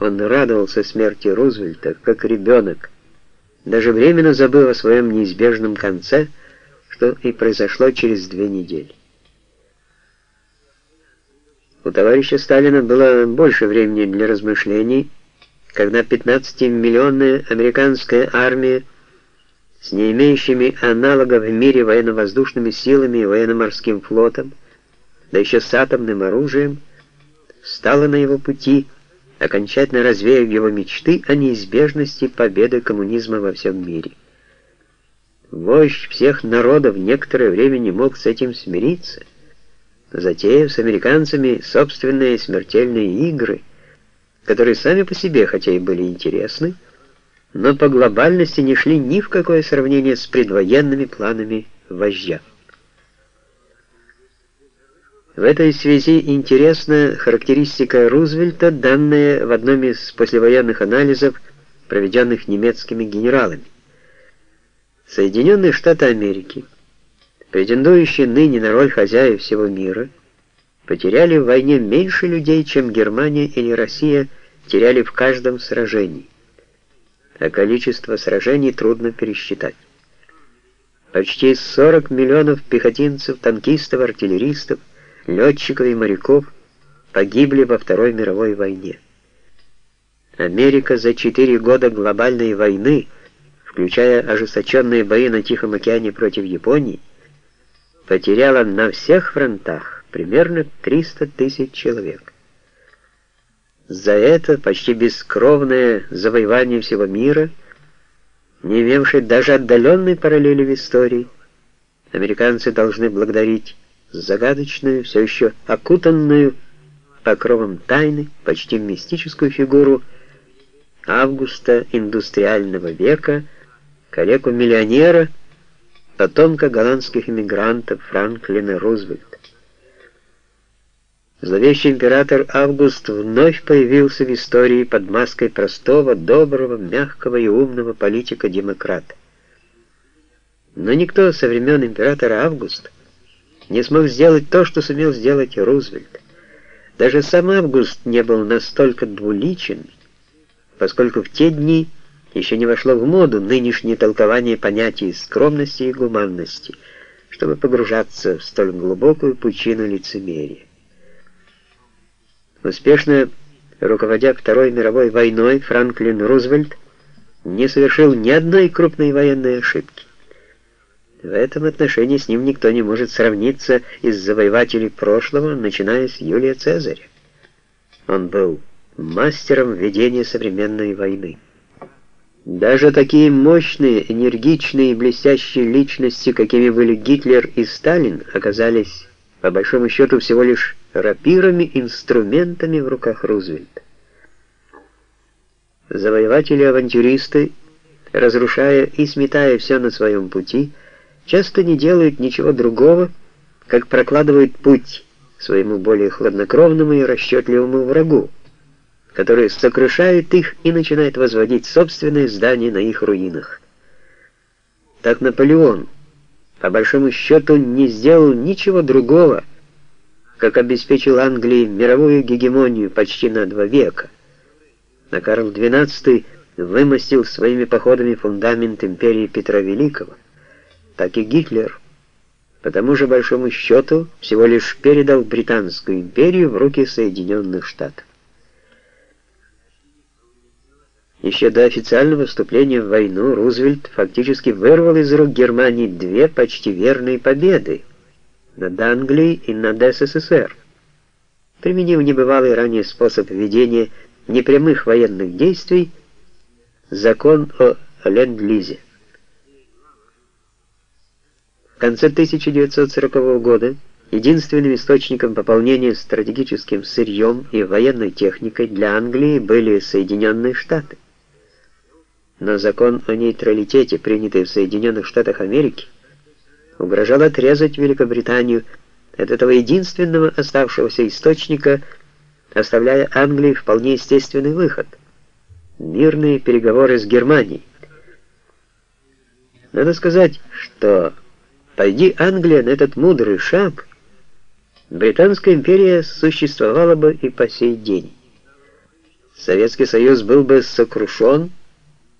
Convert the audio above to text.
Он радовался смерти Рузвельта, как ребенок, даже временно забыл о своем неизбежном конце, что и произошло через две недели. У товарища Сталина было больше времени для размышлений, когда 15-миллионная американская армия с не имеющими аналогов в мире военно-воздушными силами и военно-морским флотом, да еще с атомным оружием, стала на его пути, окончательно развеяв его мечты о неизбежности победы коммунизма во всем мире. Вождь всех народов некоторое время не мог с этим смириться, затеяв с американцами собственные смертельные игры, которые сами по себе, хотя и были интересны, но по глобальности не шли ни в какое сравнение с предвоенными планами вождя. В этой связи интересна характеристика Рузвельта, данная в одном из послевоенных анализов, проведенных немецкими генералами. Соединенные Штаты Америки, претендующие ныне на роль хозяев всего мира, потеряли в войне меньше людей, чем Германия или Россия теряли в каждом сражении а количество сражений трудно пересчитать. Почти 40 миллионов пехотинцев, танкистов, артиллеристов, летчиков и моряков погибли во Второй мировой войне. Америка за 4 года глобальной войны, включая ожесточенные бои на Тихом океане против Японии, потеряла на всех фронтах примерно 300 тысяч человек. За это почти бескровное завоевание всего мира, не имевшее даже отдаленной параллели в истории, американцы должны благодарить загадочную, все еще окутанную покровом тайны, почти мистическую фигуру Августа индустриального века, коллегу-миллионера, потомка голландских иммигрантов Франклина Рузвельта. Зловещий император Август вновь появился в истории под маской простого, доброго, мягкого и умного политика-демократа. Но никто со времен императора Августа не смог сделать то, что сумел сделать Рузвельт. Даже сам Август не был настолько двуличен, поскольку в те дни еще не вошло в моду нынешнее толкование понятий скромности и гуманности, чтобы погружаться в столь глубокую пучину лицемерия. Успешно руководя Второй мировой войной, Франклин Рузвельт не совершил ни одной крупной военной ошибки. В этом отношении с ним никто не может сравниться из завоевателей прошлого, начиная с Юлия Цезаря. Он был мастером ведения современной войны. Даже такие мощные, энергичные и блестящие личности, какими были Гитлер и Сталин, оказались, по большому счету, всего лишь рапирами, инструментами в руках Рузвельта. Завоеватели-авантюристы, разрушая и сметая все на своем пути, часто не делают ничего другого, как прокладывают путь своему более хладнокровному и расчетливому врагу, который сокрушает их и начинает возводить собственные здания на их руинах. Так Наполеон, по большому счету, не сделал ничего другого, как обеспечил Англии мировую гегемонию почти на два века. А Карл XII вымостил своими походами фундамент империи Петра Великого, так и Гитлер, по тому же большому счету, всего лишь передал Британскую империю в руки Соединенных Штатов. Еще до официального вступления в войну Рузвельт фактически вырвал из рук Германии две почти верные победы – над Англией и над СССР, применив небывалый ранее способ ведения непрямых военных действий, закон о Ленд-Лизе. В конце 1940 года единственным источником пополнения стратегическим сырьем и военной техникой для Англии были Соединенные Штаты. Но закон о нейтралитете, принятый в Соединенных Штатах Америки, угрожал отрезать Великобританию от этого единственного оставшегося источника, оставляя Англии вполне естественный выход — мирные переговоры с Германией. Надо сказать, что пойди Англия на этот мудрый шаг, Британская империя существовала бы и по сей день. Советский Союз был бы сокрушен,